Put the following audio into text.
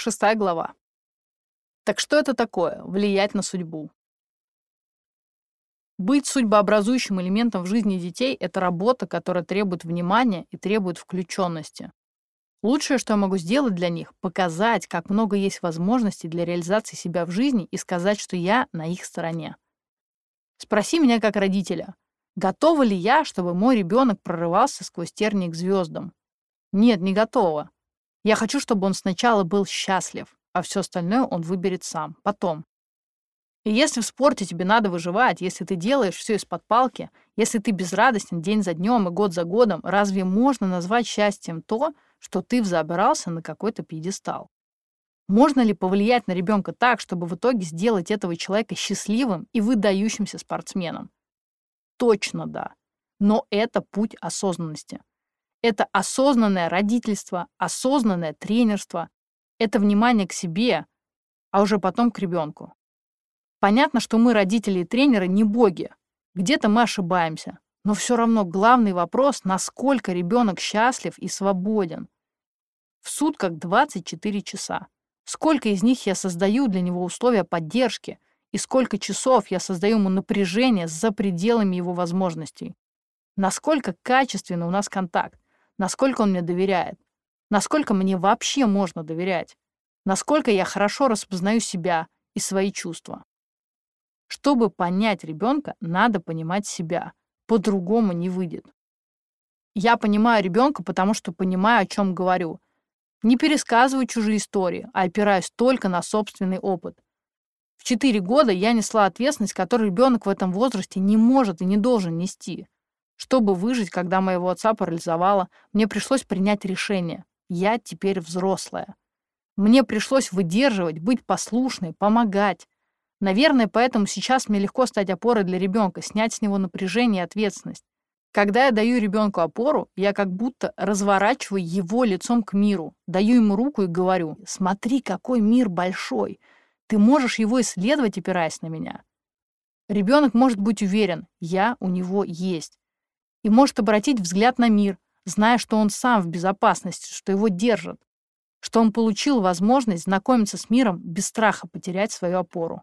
Шестая глава. Так что это такое — влиять на судьбу? Быть судьбообразующим элементом в жизни детей — это работа, которая требует внимания и требует включенности. Лучшее, что я могу сделать для них — показать, как много есть возможностей для реализации себя в жизни и сказать, что я на их стороне. Спроси меня как родителя, готова ли я, чтобы мой ребенок прорывался сквозь тернии к звездам? Нет, не готова. Я хочу, чтобы он сначала был счастлив, а все остальное он выберет сам, потом. И если в спорте тебе надо выживать, если ты делаешь все из-под палки, если ты безрадостен день за днем и год за годом, разве можно назвать счастьем то, что ты взобрался на какой-то пьедестал? Можно ли повлиять на ребенка так, чтобы в итоге сделать этого человека счастливым и выдающимся спортсменом? Точно да. Но это путь осознанности. Это осознанное родительство, осознанное тренерство, это внимание к себе, а уже потом к ребенку. Понятно, что мы, родители и тренеры, не боги. Где-то мы ошибаемся. Но все равно главный вопрос, насколько ребенок счастлив и свободен. В сутках 24 часа. Сколько из них я создаю для него условия поддержки, и сколько часов я создаю ему напряжение за пределами его возможностей. Насколько качественно у нас контакт, насколько он мне доверяет, насколько мне вообще можно доверять, насколько я хорошо распознаю себя и свои чувства. Чтобы понять ребенка, надо понимать себя. По-другому не выйдет. Я понимаю ребенка, потому что понимаю, о чем говорю. Не пересказываю чужие истории, а опираюсь только на собственный опыт. В 4 года я несла ответственность, которую ребенок в этом возрасте не может и не должен нести. Чтобы выжить, когда моего отца парализовало, мне пришлось принять решение. Я теперь взрослая. Мне пришлось выдерживать, быть послушной, помогать. Наверное, поэтому сейчас мне легко стать опорой для ребенка, снять с него напряжение и ответственность. Когда я даю ребенку опору, я как будто разворачиваю его лицом к миру, даю ему руку и говорю, смотри, какой мир большой. Ты можешь его исследовать, опираясь на меня. Ребенок может быть уверен, я у него есть и может обратить взгляд на мир, зная, что он сам в безопасности, что его держат, что он получил возможность знакомиться с миром без страха потерять свою опору.